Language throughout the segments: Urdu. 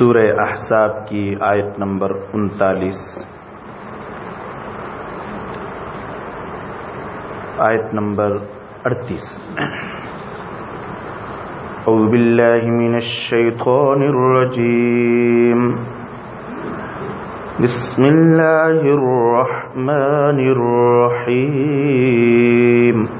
سورہ احزاب کی آیت نمبر انتالیس۔ آیت نمبر اڑتیس۔ أعوذ بالله من الشيطان الرجيم بسم الله الرحمن الرحيم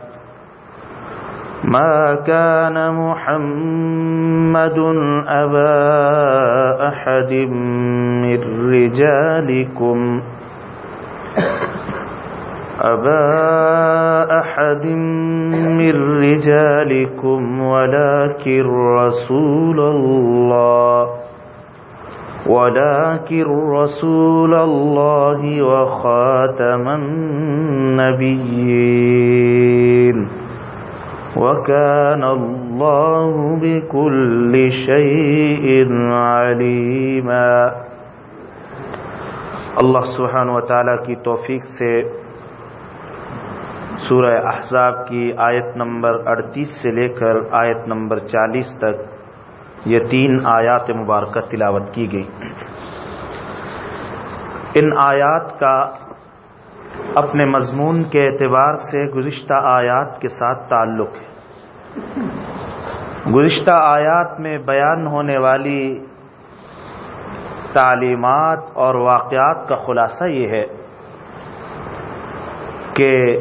ما كان محمد أبا أحد من رجالكم. أبا أحد من رجالكم ولكن رسول الله ولكن رسول الله وخاتم النبيين. وكان الله بكل شيء عليما۔ اللہ سبحانہ و تعالیٰ کی توفیق سے سورہ احزاب کی آیت نمبر اڑتیس سے لے کر آیت نمبر چالیس تک یہ تین آیات مبارکہ تلاوت کی گئی۔ ان آیات کا اپنے مضمون کے اعتبار سے گزشتہ آیات کے ساتھ تعلق ہے۔ گزشتہ آیات میں بیان ہونے والی تعلیمات اور واقعات کا خلاصہ یہ ہے کہ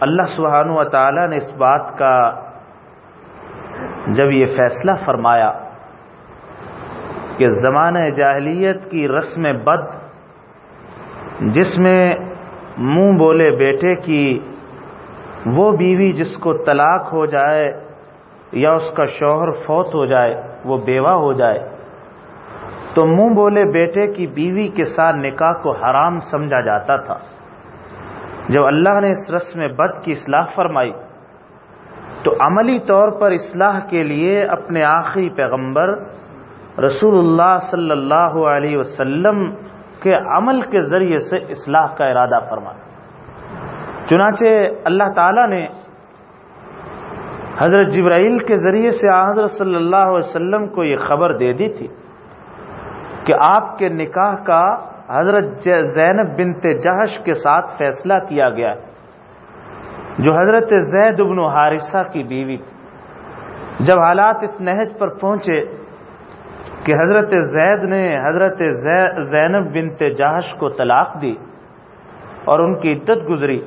اللہ سبحانہ و تعالی نے اس بات کا جب یہ فیصلہ فرمایا کہ زمانہ جاہلیت کی رسم بد جس میں منہ بولے بیٹے کی، وہ بیوی جس کو طلاق ہو جائے یا اس کا شوہر فوت ہو جائے، وہ بیوہ ہو جائے۔ تو منہ بولے بیٹے کی بیوی کے ساتھ نکاح کو حرام سمجھا جاتا تھا۔ جب اللہ نے اس رسم بد کی اصلاح فرمائی، تو عملی طور پر اصلاح کے لیے اپنے آخری پیغمبر رسول اللہ صلی اللہ علیہ وسلم کے عمل کے ذریعے سے اصلاح کا ارادہ فرمایا۔ چنانچہ اللہ تعالی نے حضرت جبرائیل کے ذریعے سے حضرت صلی اللہ علیہ وسلم کو یہ خبر دے دی تھی کہ آپ کے نکاح کا حضرت زینب بنت جہش کے ساتھ فیصلہ کیا گیا جو حضرت زید ابن حارثہ کی بیوی تھی۔ جب حالات اس نہج پر پہنچے کہ حضرت زید نے حضرت زینب بنت جہش کو طلاق دی اور ان کی عدت گزری۔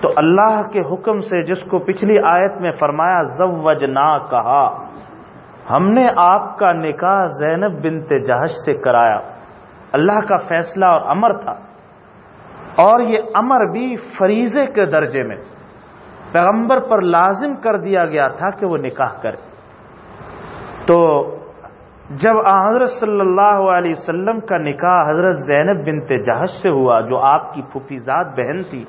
تو اللہ کے حکم سے جس کو پچھلی آیت میں فرمایا زوج نہ کہا، ہم نے آپ کا نکاح زینب بنت جہش سے کرایا۔ اللہ کا فیصلہ اور امر تھا۔ اور یہ امر بھی فریضے کے درجے میں۔ پیغمبر پر لازم کر دیا گیا تھا کہ وہ نکاح کرے۔ تو جب حضرت صلی اللہ علیہ وسلم کا نکاح حضرت زینب بنت جہش سے ہوا، جو آپ کی پھوپھیزاد بہن تھی،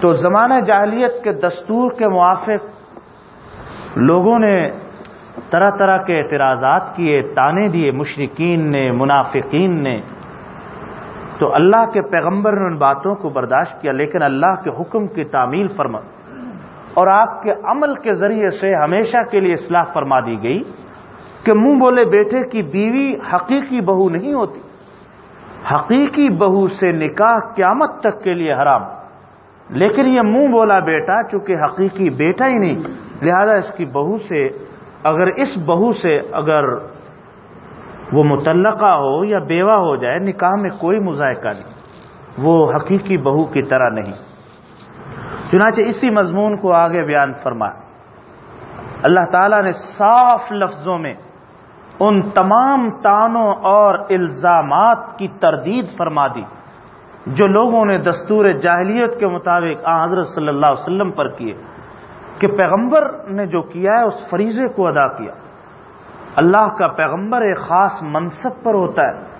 تو زمانہ جاہلیت کے دستور کے موافق لوگوں نے طرح طرح کے اعتراضات کیے، تانے دیے مشرقین نے، منافقین نے۔ تو اللہ کے پیغمبر نے ان باتوں کو برداشت کیا، لیکن اللہ کے حکم کی تعمیل فرما اور آپ کے عمل کے ذریعے سے ہمیشہ کے لیے اصلاح فرما دی گئی۔ کہ منہ بولے بیٹے کی بیوی حقیقی بہو نہیں ہوتی۔ حقیقی بہو سے نکاح قیامت تک کے لیے حرام۔ لیکن یہ منہ بولا بیٹا چونکہ حقیقی بیٹا ہی نہیں، لہذا اس کی بہو سے، اگر اس بہو سے اگر وہ متعلقہ ہو یا بیوہ ہو جائے، نکاح میں کوئی مذائقہ نہیں۔ وہ حقیقی بہو کی طرح نہیں۔ چنانچہ اسی مضمون کو آگے بیان فرمایا اللہ تعالیٰ نے صاف لفظوں میں ان تمام تانوں اور الزامات کی تردید فرما دی، جو لوگوں نے دستور جاہلیت کے مطابق آ حضرت صلی اللہ علیہ وسلم پر کیے، کہ پیغمبر نے جو کیا ہے، اس فریضے کو ادا کیا۔ اللہ کا پیغمبر ایک خاص منصب پر ہوتا ہے۔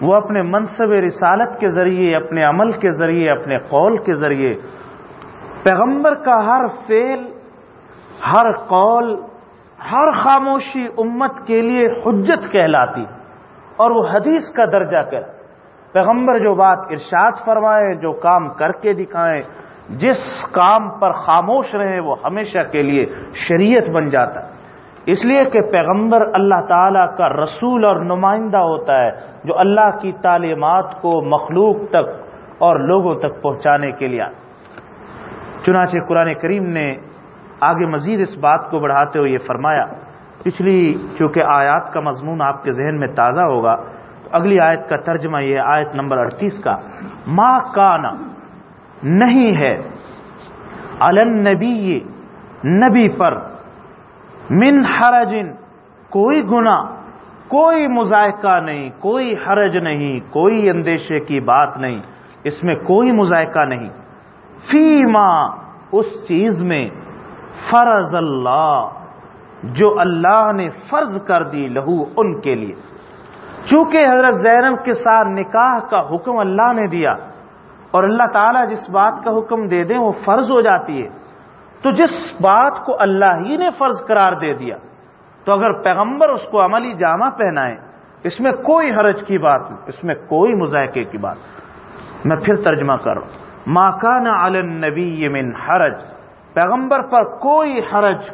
وہ اپنے منصب رسالت کے ذریعے، اپنے عمل کے ذریعے، اپنے قول کے ذریعے، پیغمبر کا ہر فعل، ہر قول ہر خاموشی امت کے لیے حجت کہلاتی اور وہ حدیث کا درجہ کر پیغمبر جو بات ارشاد فرمائے، جو کام کر کے دکھائیں جس کام پر خاموش رہے، وہ ہمیشہ کے لیے شریعت بن جاتا اس لیے کہ پیغمبر اللہ تعالی کا رسول اور نمائندہ ہوتا ہے، جو اللہ کی تعلیمات کو مخلوق تک اور لوگوں تک پہنچانے کے لیے چنانچہ قرآن کریم نے آگے مزید اس بات کو بڑھاتے ہوئے یہ فرمایا، پچھلی چونکہ آیات کا مضمون آپ کے ذہن میں تازہ ہوگا، تو اگلی آیت کا ترجمہ یہ آیت نمبر اڑتیس کا ماں کانا نہیں ہے نبی نبی پر، من حرجن کوئی گنا کوئی مذائقہ نہیں، کوئی حرج نہیں، کوئی اندیشے کی بات نہیں، اس میں کوئی مذائقہ نہیں، فی ماں اس چیز میں فرض اللہ، جو اللہ نے فرض کر دی لہو ان کے لیے۔ چونکہ حضرت زینب کے ساتھ نکاح کا حکم اللہ نے دیا، اور اللہ تعالیٰ جس بات کا حکم دے دیں وہ فرض ہو جاتی ہے۔ تو جس بات کو اللہ ہی نے فرض قرار دے دیا، تو اگر پیغمبر اس کو عملی جامہ پہنائے، اس میں کوئی حرج کی بات نہیں، اس میں کوئی مذائقے کی بات میں پھر ترجمہ کر رہا ہوں۔ ماکان علنبی من حرج۔ پیغمبر پر کوئی حرج،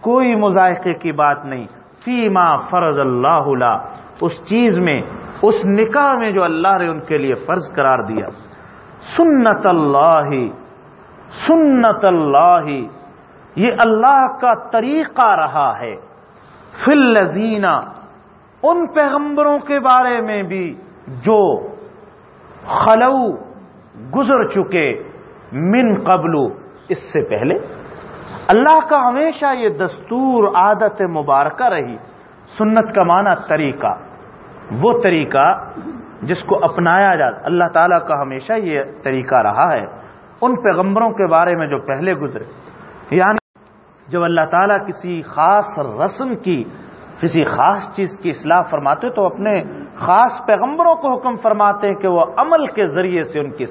کوئی مذائقے کی بات نہیں۔ فی ما فرض اللہ اس چیز میں، اس نکاح میں جو اللہ نے ان کے لیے فرض قرار دیا۔ سنت اللہ سنت اللہ، یہ اللہ کا طریقہ رہا ہے۔ فل لذینہ ان پیغمبروں کے بارے میں بھی جو خلو گزر چکے، من قبلو اس سے پہلے اللہ کا ہمیشہ یہ دستور عادت مبارکہ رہی۔ سنت کا معنی طریقہ۔ وہ طریقہ جس کو اپنایا جاتا اللہ تعالیٰ کا ہمیشہ یہ طریقہ رہا ہے۔ ان پیغمبروں کے بارے میں جو پہلے گزرے یعنی جب اللہ تعالیٰ کسی خاص رسم کی، کسی خاص چیز کی اصلاح فرماتے تو اپنے خاص پیغمبروں کو حکم فرماتے ہیں کہ وہ عمل کے ذریعے سے ان کی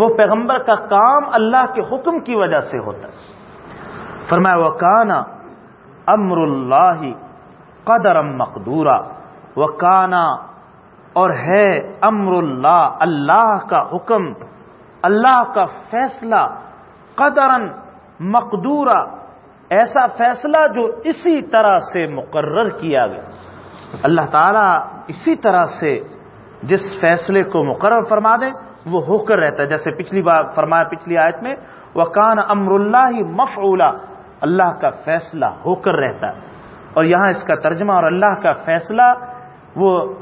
وہ پیغمبر کا کام اللہ کے حکم کی وجہ سے ہوتا ہے۔ فرمایا وہ کانا امر اللہ قدر مقدورہ وہ کانا اور ہے امر اللہ اللہ کا حکم، اللہ کا فیصلہ قدرن مقدورہ ایسا فیصلہ جو اسی طرح سے مقرر کیا گیا۔ اللہ تعالیٰ اسی طرح سے جس فیصلے کو مقرر فرما دیں وہ ہو کر رہتا ہے۔ جیسے پچھلی بار فرمایا پچھلی آیت میں وہ کان امر اللہ ہی مفعولا۔ اللہ کا فیصلہ ہو کر رہتا ہے۔ اور یہاں اس کا ترجمہ اور اللہ کا فیصلہ وہ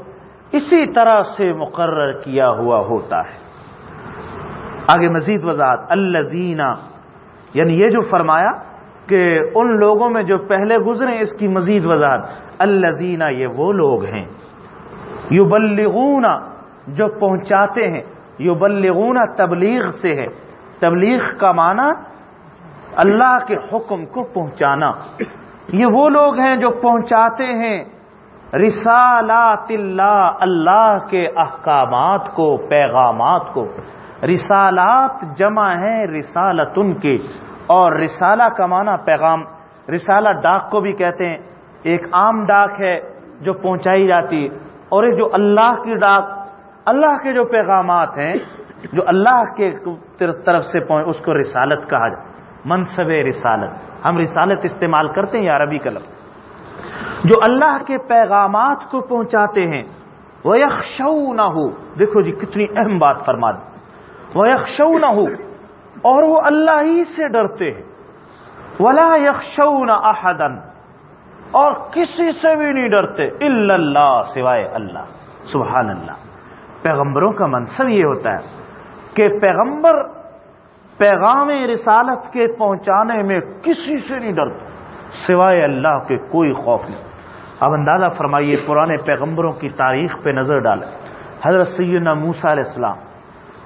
اسی طرح سے مقرر کیا ہوا ہوتا ہے۔ آگے مزید وضاحت۔ اللہ یعنی یہ جو فرمایا کہ ان لوگوں میں جو پہلے گزرے، اس کی مزید وضاحت۔ اللہ یہ وہ لوگ ہیں۔ یو جو پہنچاتے ہیں۔ یو تبلیغ سے ہے۔ تبلیغ کا معنی اللہ کے حکم کو پہنچانا۔ یہ وہ لوگ ہیں جو پہنچاتے ہیں رسالات اللہ اللہ کے احکامات کو، پیغامات کو۔ رسالات جمع ہیں رسالت ان کے۔ اور رسالہ کا معنی پیغام، رسالہ ڈاک کو بھی کہتے ہیں۔ ایک عام ڈاک ہے جو پہنچائی جاتی اور جو اللہ کی ڈاک اللہ کے جو پیغامات ہیں، جو اللہ کے طرف سے اس کو رسالت کہا جائے۔ منصب رسالت۔ ہم رسالت استعمال کرتے ہیں یا عربی قلم جو اللہ کے پیغامات کو پہنچاتے ہیں وہ یکشو نہ ہو دیکھو جی کتنی اہم بات فرما دی۔ وہ یکشو نہ ہو اور وہ اللہ ہی سے ڈرتے ہیں۔ ولا یکشو نہ احدن اور کسی سے بھی نہیں ڈرتے اللہ سوائے اللہ۔ سبحان اللہ۔ پیغمبروں کا منصب یہ ہوتا ہے کہ پیغمبر پیغام رسالت کے پہنچانے میں کسی سے نہیں ڈرتا، سوائے اللہ کے کوئی خوف نہیں۔ اب اندازہ فرمائیے پرانے پیغمبروں کی تاریخ پہ نظر ڈالے حضرت سیدنا موسا علیہ السلام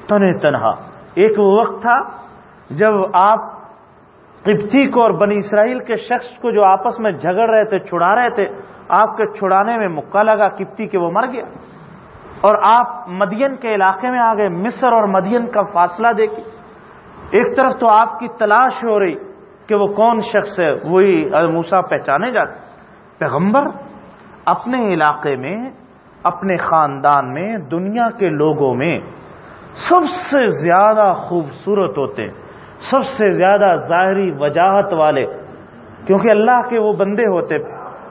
تن تنہا۔ ایک وہ وقت تھا جب آپ قبطی کو اور بنی اسرائیل کے شخص کو جو آپس میں جھگڑ رہے تھے، چھڑا رہے تھے، آپ کے چھڑانے میں مکہ لگا کپتی کہ وہ مر گیا۔ اور آپ مدین کے علاقے میں آ گئے، مصر اور مدین کا فاصلہ دیکھیے ایک طرف تو آپ کی تلاش ہو رہی کہ وہ کون شخص ہے، وہی موسا پہچانے جاتے۔ پیغمبر اپنے علاقے میں، اپنے خاندان میں، دنیا کے لوگوں میں سب سے زیادہ خوبصورت ہوتے، سب سے زیادہ ظاہری وجاہت والے، کیونکہ اللہ کے وہ بندے ہوتے۔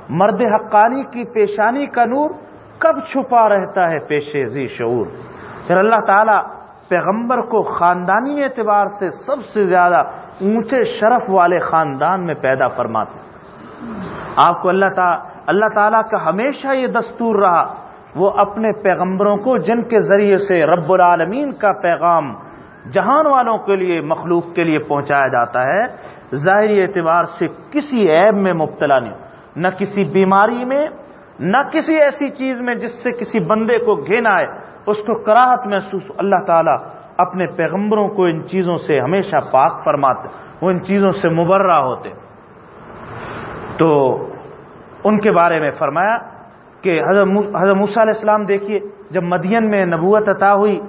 مرد حقانی کی پیشانی کا نور کب چھپا رہتا ہے پیشے زی شعور؟ پھر اللہ تعالی پیغمبر کو خاندانی اعتبار سے سب سے زیادہ اونچے شرف والے خاندان میں پیدا فرماتے آپ کو اللہ تعالی اللہ تعالیٰ کا ہمیشہ یہ دستور رہا، وہ اپنے پیغمبروں کو جن کے ذریعے سے رب العالمین کا پیغام جہان والوں کے لیے، مخلوق کے لیے پہنچایا جاتا ہے، ظاہری اعتبار سے کسی عیب میں مبتلا نہیں، نہ کسی بیماری میں نہ کسی ایسی چیز میں جس سے کسی بندے کو گھینا آئے، اس کو کراہت محسوس، اللہ تعالیٰ اپنے پیغمبروں کو ان چیزوں سے ہمیشہ پاک فرماتے، وہ ان چیزوں سے مبرہ ہوتے۔ تو ان کے بارے میں فرمایا کہ حضرت موسیٰ علیہ السلام دیکھیے، جب مدین میں نبوت عطا ہوئی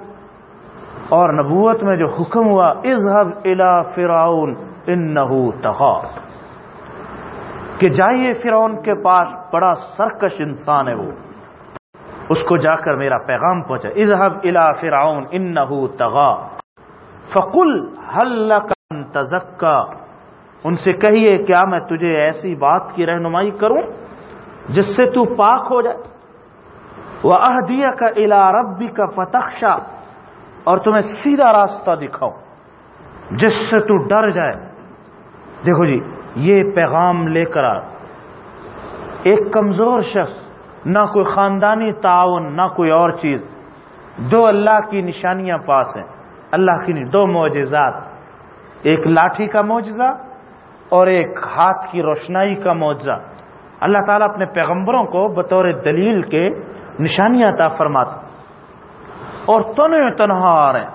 اور نبوت میں جو حکم ہوا اظہب الا فرعون انہو تغا کہ جائیے فرعون کے پاس، بڑا سرکش انسان ہے وہ۔ اس کو جا کر میرا پیغام پہنچا اظہب الا فرعون انہو تغا۔ فقل حل تزکا؟ ان سے کہیے، کیا میں تجھے ایسی بات کی رہنمائی کروں جس سے تو پاک ہو جائے؟ وہ اہدیا کا الا ربی کا فتخشا اور تمہیں سیدھا راستہ دکھاؤ جس سے تو ڈر جائے۔ دیکھو جی یہ پیغام لے کر ایک کمزور شخص، نہ کوئی خاندانی تعاون، نہ کوئی اور چیز۔ دو اللہ کی نشانیاں پاس ہیں۔ اللہ کی دو معجزات۔ ایک لاٹھی کا معجزہ اور ایک ہاتھ کی روشنائی کا معجزہ۔ اللہ تعالیٰ اپنے پیغمبروں کو بطور دلیل کے نشانیاں عطا فرماتے اور تنہے تنہا آ رہے ہیں۔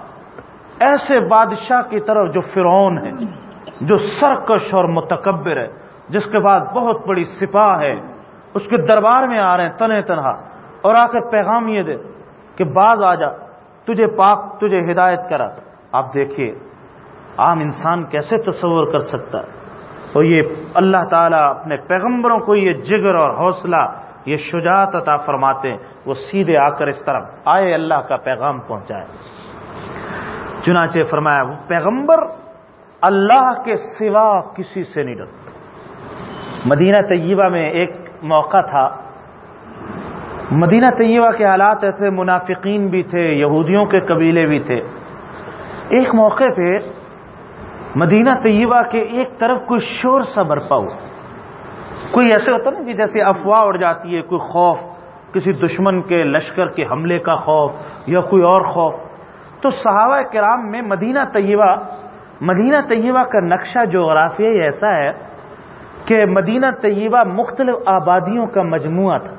ایسے بادشاہ کی طرف جو فرعون ہے۔ جو سرکش اور متکبر ہے، جس کے بعد بہت بڑی سپاہ ہے، اس کے دربار میں آ رہے ہیں تنہے تنہا۔ اور آ کر پیغام یہ دے کہ بعض آ جا، تجھے پاک، تجھے ہدایت کرا۔ آپ دیکھیے، عام انسان کیسے تصور کر سکتا ہے؟ اور یہ اللہ تعالیٰ اپنے پیغمبروں کو یہ جگر اور حوصلہ، یہ شجاعت عطا فرماتے وہ سیدھے آ کر اس طرف آئے، اللہ کا پیغام پہنچائے۔ چنانچہ فرمایا، وہ پیغمبر اللہ کے سوا کسی سے نہیں ڈرتا۔ مدینہ طیبہ میں ایک موقع تھا۔ مدینہ طیبہ کے حالات ایسے، منافقین بھی تھے، یہودیوں کے قبیلے بھی تھے۔ ایک موقع پہ مدینہ طیبہ کے ایک طرف کوئی شور سا برپا ہو کوئی ایسے ہوتا نا کہ جیسے افواہ اڑ جاتی ہے، کوئی خوف، کسی دشمن کے لشکر کے حملے کا خوف یا کوئی اور خوف۔ تو صحابہ کرام میں مدینہ طیبہ مدینہ طیبہ کا نقشہ جغرافیہ ایسا ہے کہ مدینہ طیبہ مختلف آبادیوں کا مجموعہ تھا۔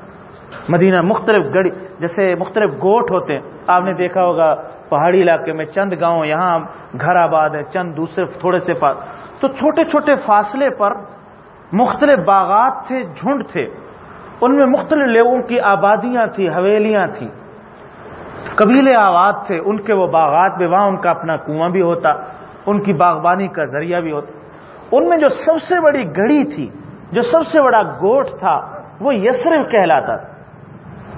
مدینہ مختلف گڑی، جیسے مختلف گوٹ ہوتے ہیں۔ آپ نے دیکھا ہوگا پہاڑی علاقے میں چند گاؤں، یہاں گھر آباد ہے، چند دوسرے تھوڑے سے پاس۔ تو چھوٹے چھوٹے فاصلے پر مختلف باغات تھے، جھنڈ تھے۔ ان میں مختلف لوگوں کی آبادیاں تھیں، حویلیاں تھیں۔ قبیلے آباد تھے، ان کے وہ باغات بھی، وہاں ان کا اپنا کنواں بھی ہوتا۔ ان کی باغبانی کا ذریعہ بھی ہوتا ان میں جو سب سے بڑی گڑی تھی، جو سب سے بڑا گوٹ تھا، وہ یسرف کہلاتا تھا۔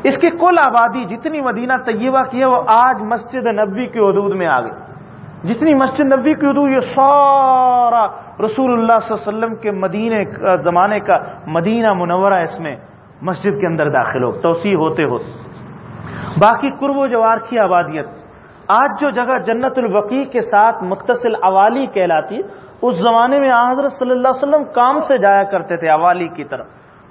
اس کی کل آبادی، جتنی مدینہ طیبہ کی ہے، وہ آج مسجد نبی کے حدود میں آ گئی جتنی مسجد نبی کی حدود، یہ سارا رسول اللہ صلی اللہ علیہ وسلم کے مدینے زمانے کا مدینہ منورہ اس میں مسجد کے اندر داخل ہو۔ توسیع ہوتے ہوتے باقی قرب و جوار کی آبادیت۔ آج جو جگہ جنت الوقی کے ساتھ متصل اوالی کہلاتی اس زمانے میں حضرت صلی اللہ علیہ وسلم کام سے جایا کرتے تھے اوالی کی طرف۔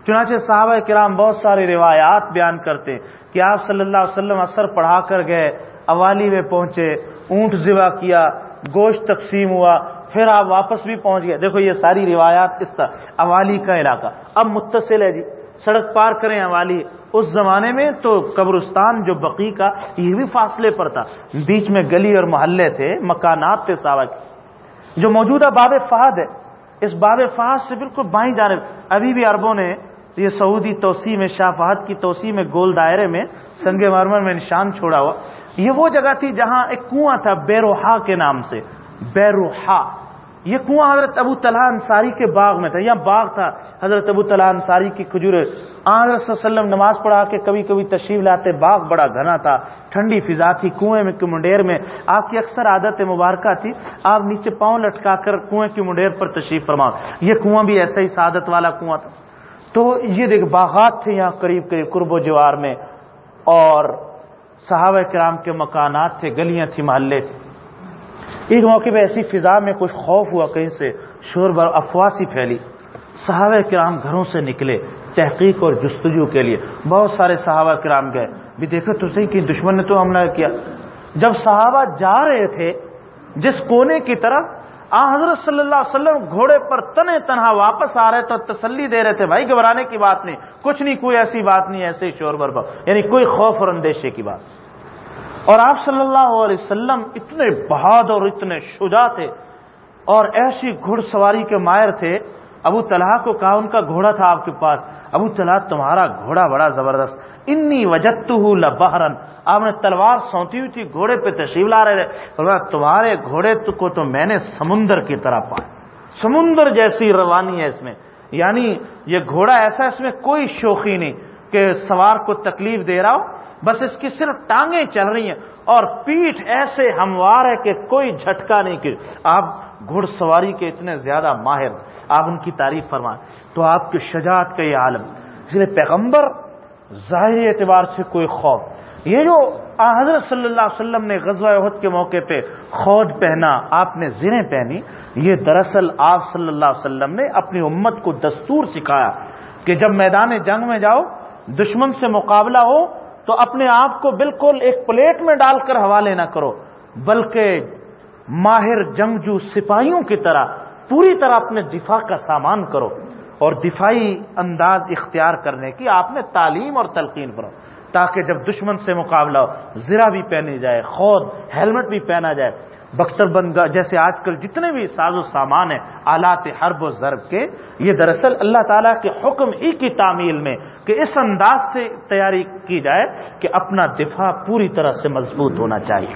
چنانچہ صحابہ کرام بہت سارے روایات بیان کرتے کہ آپ صلی اللہ علیہ وسلم اثر پڑھا کر گئے اوالی میں پہنچے، اونٹ ذبح کیا، گوشت تقسیم ہوا، پھر آپ واپس بھی پہنچ گئے۔ دیکھو یہ ساری روایات اس طرح اوالی کا علاقہ۔ اب متصل ہے جی۔ سڑک پار کریں اوالی اس زمانے میں تو قبرستان جو بقی کا، یہ بھی فاصلے پر تھا۔ بیچ میں گلی اور محلے تھے، مکانات تھے کے جو موجودہ باب فہد ہے۔ اس باب فہد سے بالکل بائیں جانب۔ ابھی بھی عربوں نے یہ سعودی توسیع میں، شاہ فہد کی توسیع میں گول دائرے میں سنگ مرمر میں نشان چھوڑا ہوا۔ یہ وہ جگہ تھی جہاں ایک کنواں تھا بیروہا کے نام سے۔ بیروہا یہ کنواں حضرت ابو طلحہ انصاری کے باغ میں تھا، یہاں باغ تھا حضرت ابو طلحہ انصاری کی کھجور حضرت وسلم نماز پڑھا کے کبھی کبھی تشریف لاتے، باغ بڑا گھنا تھا، ٹھنڈی فضا تھی، کنویں میں منڈیر میں۔ آپ کی اکثر عادت مبارکہ تھی، آپ نیچے پاؤں لٹکا کر کنویں کی منڈیر پر تشریف فرماؤ۔ یہ کنواں بھی ایسا ہی سعادت والا کنواں تھا۔ تو یہ دیکھ، باغات تھے یہاں قریب قریب، قرب و جوار میں۔ اور صحابہ کرام کے مکانات تھے، گلیاں تھیں، محلے تھے۔ ایک موقع پہ ایسی فضا میں کچھ خوف ہوا کہیں سے شور بر افواسی پھیلی۔ صحابہ کرام گھروں سے نکلے تحقیق اور جستجو کے لیے۔ بہت سارے صحابہ کرام گئے۔ بھی دیکھو تو صحیح کہ دشمن نے تو حملہ کیا۔ جب صحابہ جا رہے تھے، جس کونے کی طرف آ حضرت صلی اللہ علیہ وسلم گھوڑے پر تنے تنہا واپس آ رہے تو تسلی دے رہے تھے۔ بھائی، گھبرانے کی بات نہیں۔ کچھ نہیں، کوئی ایسی بات نہیں، ایسے شور بربا یعنی کوئی خوف اور اندیشے کی بات۔ اور آپ صلی اللہ علیہ وسلم اتنے بہادر اور اتنے شجا تھے اور ایسی گھڑ سواری کے مائر تھے۔ ابو طلحہ کو کہا، ان کا گھوڑا تھا آپ کے پاس۔ ابو طلحہ، تمہارا گھوڑا بڑا زبردست۔ انی وجت لبہرن۔ آپ نے تلوار سونتی ہوئی تھی، گھوڑے پہ تشریف لا رہے تھے۔ تمہارے گھوڑے کو تو میں نے سمندر کی طرح پایا سمندر جیسی روانی ہے اس میں۔ یعنی یہ گھوڑا ایسا اس میں کوئی شوخی نہیں کہ سوار کو تکلیف دے رہا ہو۔ بس اس کی صرف ٹانگیں چل رہی ہیں اور پیٹھ ایسے ہموار ہے کہ کوئی جھٹکا نہیں کہ آپ گھڑ سواری کے اتنے زیادہ ماہر آپ ان کی تعریف فرمائیں۔ تو آپ کی شجاعت کا یہ عالم۔ اس لیے پیغمبر ظاہری اعتبار سے کوئی خوف۔ یہ جو حضرت صلی اللہ علیہ وسلم نے غزوہ عہد کے موقع پہ خود پہنا، آپ نے زریں پہنی، یہ دراصل آپ صلی اللہ علیہ وسلم نے اپنی امت کو دستور سکھایا کہ جب میدان جنگ میں جاؤ، دشمن سے مقابلہ ہو تو اپنے آپ کو بالکل ایک پلیٹ میں ڈال کر حوالے نہ کرو، بلکہ ماہر جنگجو سپاہیوں کی طرح پوری طرح اپنے دفاع کا سامان کرو اور دفاعی انداز اختیار کرنے کی آپ نے تعلیم اور تلقین کرو، تاکہ جب دشمن سے مقابلہ ہو زرا بھی پہنی جائے، خود ہیلمٹ بھی پہنا جائے بختر بند جیسے آج کل جتنے بھی ساز و سامان ہیں، آلات حرب و ضرب کے، یہ دراصل اللہ تعالیٰ کے حکم ہی کی تعمیل میں کہ اس انداز سے تیاری کی جائے کہ اپنا دفاع پوری طرح سے مضبوط ہونا چاہیے۔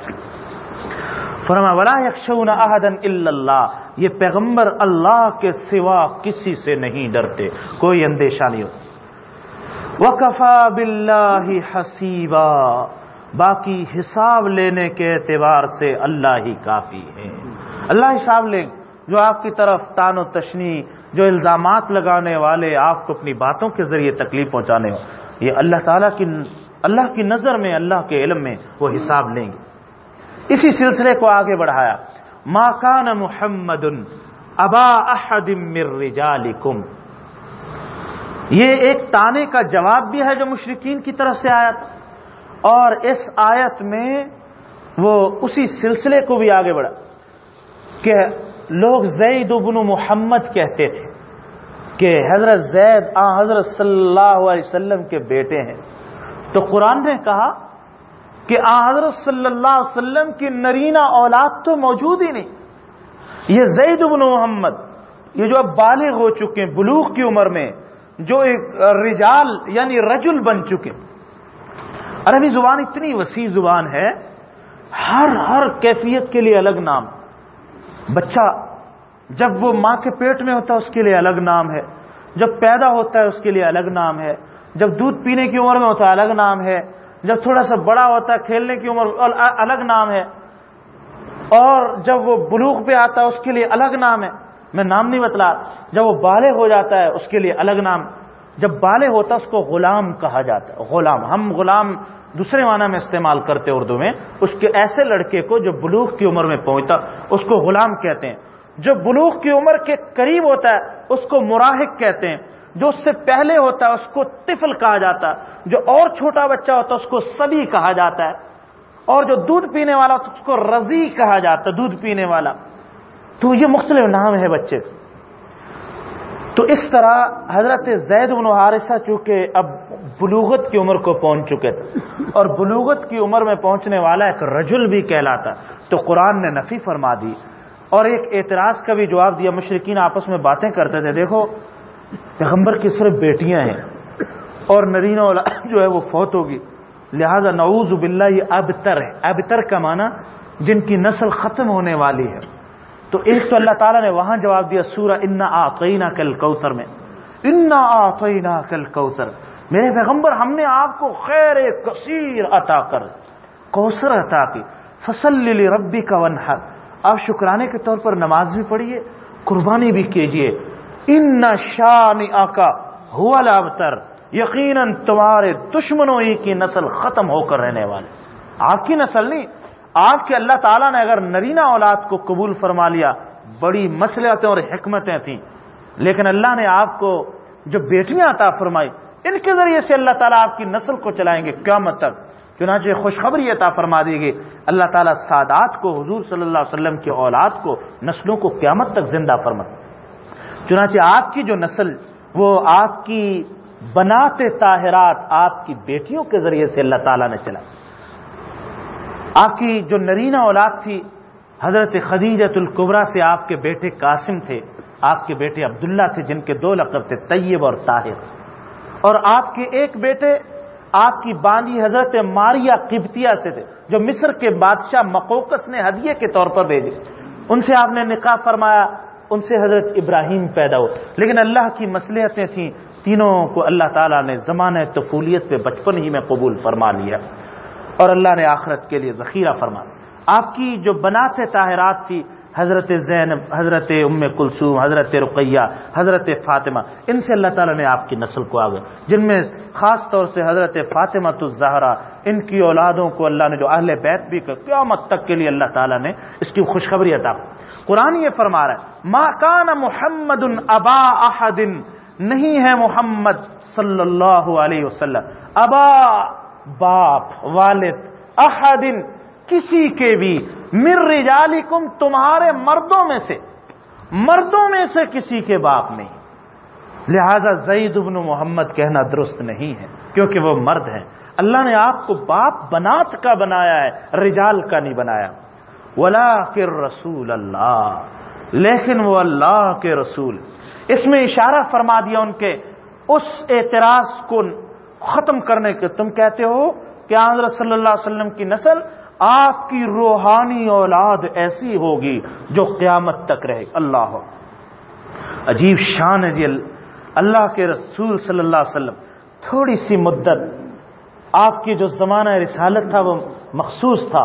فرما ولا یکشون احدن اللہ یہ پیغمبر اللہ کے سوا کسی سے نہیں ڈرتے، کوئی اندیشہ نہیں ہو وکفا بلّہ حسیبا باقی حساب لینے کے اعتبار سے اللہ ہی کافی ہے اللہ حساب لے، جو آپ کی طرف تان و تشنی، جو الزامات لگانے والے آپ کو اپنی باتوں کے ذریعے تکلیف پہنچانے ہو یہ اللہ تعالیٰ کی، اللہ کی نظر میں، اللہ کے علم میں وہ حساب لیں گے۔ اسی سلسلے کو آگے بڑھایا ماکان محمد ابا احد من رجالکم۔ یہ ایک تانے کا جواب بھی ہے جو مشرقین کی طرف سے آیا تھا۔ اور اس آیت میں وہ اسی سلسلے کو بھی آگے بڑھا کہ لوگ زید ابن محمد کہتے تھے کہ حضرت زید آ حضرت صلی اللہ علیہ وسلم کے بیٹے ہیں۔ تو قرآن نے کہا کہ آ حضرت صلی اللہ علیہ وسلم کی نرینا اولاد تو موجود ہی نہیں۔ یہ زید ابن محمد، یہ جو اب بالغ ہو چکے ہیں، بلوغ کی عمر میں، جو ایک رجال یعنی رجل بن چکے عربی زبان اتنی وسیع زبان ہے، ہر ہر کیفیت کے لیے الگ نام۔ بچہ جب وہ ماں کے پیٹ میں ہوتا ہے، اس کے لیے الگ نام ہے۔ جب پیدا ہوتا ہے، اس کے لیے الگ نام ہے۔ جب دودھ پینے کی عمر میں ہوتا ہے، الگ نام ہے۔ جب تھوڑا سا بڑا ہوتا ہے، کھیلنے کی عمر الگ نام ہے۔ اور جب وہ بلوغ پہ آتا ہے، اس کے لیے الگ نام ہے۔ میں نام نہیں بتلا، جب وہ بالغ ہو جاتا ہے، اس کے لیے الگ نام۔ جب بالے ہوتا اس کو غلام کہا جاتا ہے، غلام۔ ہم غلام دوسرے معنی میں استعمال کرتے اردو میں، اس کے ایسے لڑکے کو جو بلوغ کی عمر میں پہنچتا، اس کو غلام کہتے ہیں۔ جو بلوغ کی عمر کے قریب ہوتا ہے، اس کو مراحق کہتے ہیں۔ جو اس سے پہلے ہوتا ہے، اس کو طفل کہا جاتا ہے۔ جو اور چھوٹا بچہ ہوتا ہے، اس کو سبھی کہا جاتا ہے۔ اور جو دودھ پینے والا اس کو رضی کہا جاتا دودھ پینے والا۔ تو یہ مختلف نام ہے بچے۔ تو اس طرح حضرت زید بن حارثہ چونکہ اب بلوغت کی عمر کو پہنچ چکے تھے اور بلوغت کی عمر میں پہنچنے والا ایک رجل بھی کہلاتا تو قرآن نے نفی فرما دی اور ایک اعتراض کا بھی جواب دیا مشرقین آپس میں باتیں کرتے تھے۔ دیکھو، پیغمبر کی صرف بیٹیاں ہیں اور نرین جو ہے وہ فوت ہوگی۔ لہذا نعوذ باللہ یہ ابتر ہے۔ ابتر کا معنی جن کی نسل ختم ہونے والی ہے۔ تو ایک تو اللہ تعالیٰ نے وہاں جواب دیا سورہ انا آئینہ کل کوثر میں۔ انا آئینہ کل کوثر میرے پیغمبر، ہم نے آپ کو خیر کثیر عطا کر، کوثر عطا کی۔ فصل ربی کا ونحر آپ شکرانے کے طور پر نماز بھی پڑھیے، قربانی بھی کیجیے۔ ان شان آکا ہوا لابتر یقیناً تمہارے دشمنوں ہی کی نسل ختم ہو کر رہنے والے۔ آپ کی نسل نہیں آپ کے اللہ تعالیٰ نے اگر نرینا اولاد کو قبول فرما لیا، بڑی مسلحتیں اور حکمتیں تھیں۔ لیکن اللہ نے آپ کو جو بیٹیاں عطا فرمائی، ان کے ذریعے سے اللہ تعالیٰ آپ کی نسل کو چلائیں گے قیامت تک۔ چنانچہ خوشخبری عطا فرما دی گئی۔ اللہ تعالیٰ سادات کو، حضور صلی اللہ علیہ وسلم کی اولاد کو، نسلوں کو قیامت تک زندہ فرما چنانچہ آپ کی جو نسل، وہ آپ کی بناتے طاہرات آپ کی بیٹیوں کے ذریعے سے اللہ تعالیٰ نے چلا آپ کی جو نرینا اولاد تھی، حضرت خدیجت القبرا سے آپ کے بیٹے قاسم تھے، آپ کے بیٹے عبداللہ تھے، جن کے دو لقب تھے، طیب اور طاہر۔ اور آپ کے ایک بیٹے، آپ کی باندھی حضرت ماریا قبتیا سے تھے، جو مصر کے بادشاہ مقوقس نے ہدیے کے طور پر بھیجے۔ ان سے آپ نے نکاح فرمایا، ان سے حضرت ابراہیم پیدا ہو لیکن اللہ کی مصلحتیں تھیں، تینوں کو اللہ تعالیٰ نے زمانۂ طفولیت پہ بچپن ہی میں قبول فرما لیا۔ اور اللہ نے آخرت کے لیے ذخیرہ فرما آپ کی جو بنات طاہرات تھی، حضرت زین حضرت ام کلثوم، حضرت رقیہ، حضرت فاطمہ، ان سے اللہ تعالیٰ نے آپ کی نسل کو آگے۔ جن میں خاص طور سے حضرت فاطمہ تو زہرا ان کی اولادوں کو اللہ نے جو اہل بیت بھی کر قیامت تک کے لیے اللہ تعالیٰ نے اس کی خوشخبری عطا قرآن یہ فرما رہا ہے، ما کان محمد ابا احد، نہیں ہے محمد صلی اللہ علیہ وسلم۔ ابا باپ، والد، احدن، کسی کے بھی مر رجالکم تمہارے مردوں میں سے، مردوں میں سے کسی کے باپ نہیں۔ لہذا زید ابن محمد کہنا درست نہیں ہے، کیونکہ وہ مرد ہیں۔ اللہ نے آپ کو باپ بنات کا بنایا ہے، رجال کا نہیں بنایا۔ ولا کر رسول اللہ لیکن وہ اللہ کے رسول۔ اس میں اشارہ فرما دیا ان کے، اس اعتراض کو ختم کرنے کے تم کہتے ہو کہ حضرت صلی اللہ علیہ وسلم کی نسل آپ کی روحانی اولاد ایسی ہوگی جو قیامت تک رہے اللہ۔ عجیب شان ہے جی۔ اللہ کے رسول صلی اللہ علیہ وسلم، تھوڑی سی مدت آپ کی جو زمانہ رسالت تھا وہ مخصوص تھا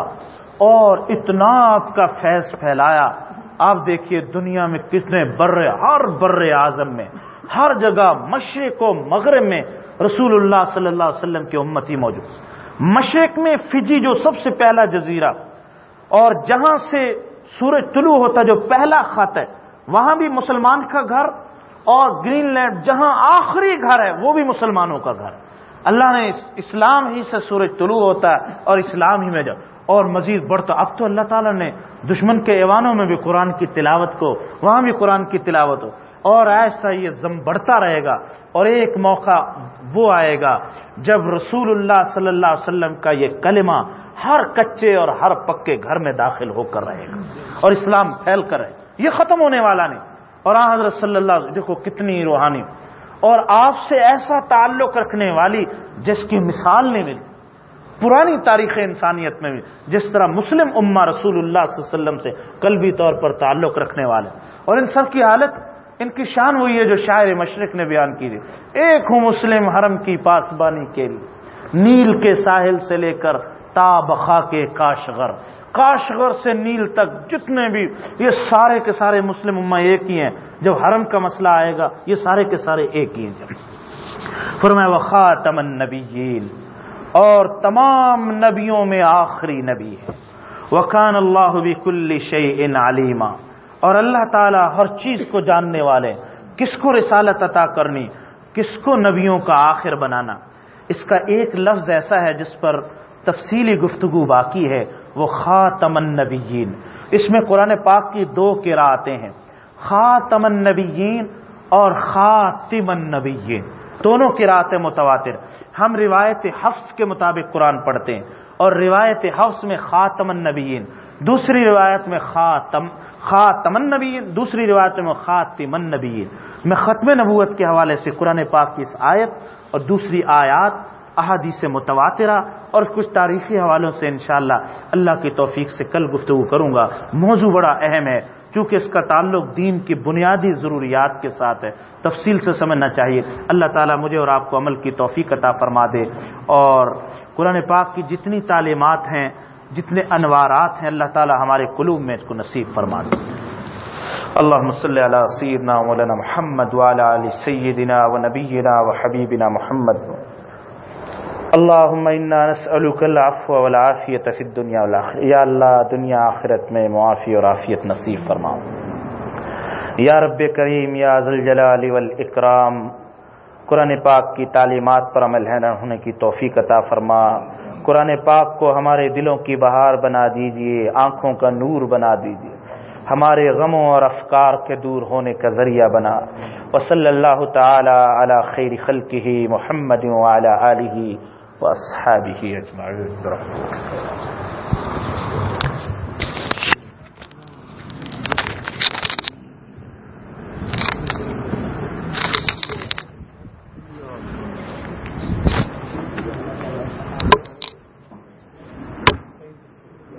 اور اتنا آپ کا فیض پھیلایا۔ آپ دیکھیے دنیا میں کتنے برے، ہر بر اعظم میں ہر جگہ مشرق و مغرب میں رسول اللہ صلی اللہ علیہ وسلم کی امتی موجود مشرق میں فجی جو سب سے پہلا جزیرہ، اور جہاں سے سورج طلوع ہوتا جو پہلا خط ہے، وہاں بھی مسلمان کا گھر، اور گرین لینڈ جہاں آخری گھر ہے، وہ بھی مسلمانوں کا گھر۔ اللہ نے اسلام ہی سے سورج طلوع ہوتا ہے، اور اسلام ہی میں جب اور مزید بڑھتا۔ اب تو اللہ تعالیٰ نے دشمن کے ایوانوں میں بھی قرآن کی تلاوت کو، وہاں بھی قرآن کی تلاوت ہو۔ اور ایسا یہ زم بڑھتا رہے گا اور ایک موقع وہ آئے گا جب رسول اللہ صلی اللہ علیہ وسلم کا یہ کلمہ ہر کچے اور ہر پکے گھر میں داخل ہو کر رہے گا اور اسلام پھیل کر رہے۔ یہ ختم ہونے والا نہیں۔ اور حضرت صلی اللہ علیہ دیکھو کتنی روحانی۔ اور آپ سے ایسا تعلق رکھنے والی جس کی مثال نہیں ملی۔ پرانی تاریخ انسانیت میں بھی، جس طرح مسلم اما رسول اللہ صلی اللہ علیہ وسلم سے قلبی طور پر تعلق رکھنے والے۔ اور ان سب کی حالت، ان کی شان ہوئی ہے جو شاعر مشرق نے بیان کی تھی۔ ایک ہوں مسلم حرم کی پاسبانی کے لیے، نیل کے ساحل سے لے کر تا بخا کے کاشغر۔ کاشغر سے نیل تک جتنے بھی، یہ سارے کے سارے مسلم اما ایک ہی ہیں۔ جب حرم کا مسئلہ آئے گا، یہ سارے کے سارے ایک ہی ہیں۔ فرمایا وہ خاتم النبیین۔ اور تمام نبیوں میں آخری نبی ہے۔ وکان اللہ بکل شیء علیما اور اللہ تعالی ہر چیز کو جاننے والے، کس کو رسالت عطا کرنی، کس کو نبیوں کا آخر بنانا۔ اس کا ایک لفظ ایسا ہے جس پر تفصیلی گفتگو باقی ہے، وہ خاتم النبیین۔ اس میں قرآن پاک کی دو کراطیں ہیں۔ خاتم النبیین اور خاتم النبیین۔ دونوں کراطیں متواتر۔ ہم روایت حفظ کے مطابق قرآن پڑھتے ہیں اور روایت حفظ میں خاتم النبیین، دوسری روایت میں خاتم خاتم النبیین، دوسری روایت میں خاتم النبیین۔ میں ختم نبوت کے حوالے سے قرآن پاک کی اس آیت اور دوسری آیات احادیث متواترہ اور کچھ تاریخی حوالوں سے انشاءاللہ اللہ کی توفیق سے کل گفتگو کروں گا۔ موضوع بڑا اہم ہے کیونکہ اس کا تعلق دین کی بنیادی ضروریات کے ساتھ ہے۔ تفصیل سے سمجھنا چاہیے۔ اللہ تعالیٰ مجھے اور آپ کو عمل کی توفیق عطا فرما دے۔ اور قرآن پاک کی جتنی تعلیمات ہیں، جتنے انوارات ہیں، اللہ تعالیٰ ہمارے قلوب میں اس کو نصیب فرما دے۔ اللہ صلی علی سیدنا مولانا محمد والا علی سیدنا و نبینا و حبیبنا محمد۔ اللہم انا نسألک العفو والعافیت فی الدنیا والآخر. یا اللہ، دنیا آخرت میں معافی اور عافیت نصیب فرماؤ یا رب کریم، یا ذوالجلال والاکرام، قرآن پاک کی تعلیمات پر عمل ہے ہونے کی توفیق عطا فرما. قرآن پاک کو ہمارے دلوں کی بہار بنا دیجیے، آنکھوں کا نور بنا دیجیے. ہمارے غموں اور افکار کے دور ہونے کا ذریعہ بنا. وصلی اللہ تعالی علی خیر خلقہ محمد وعلی آلہ وأصحابه أجمعين برحمتك.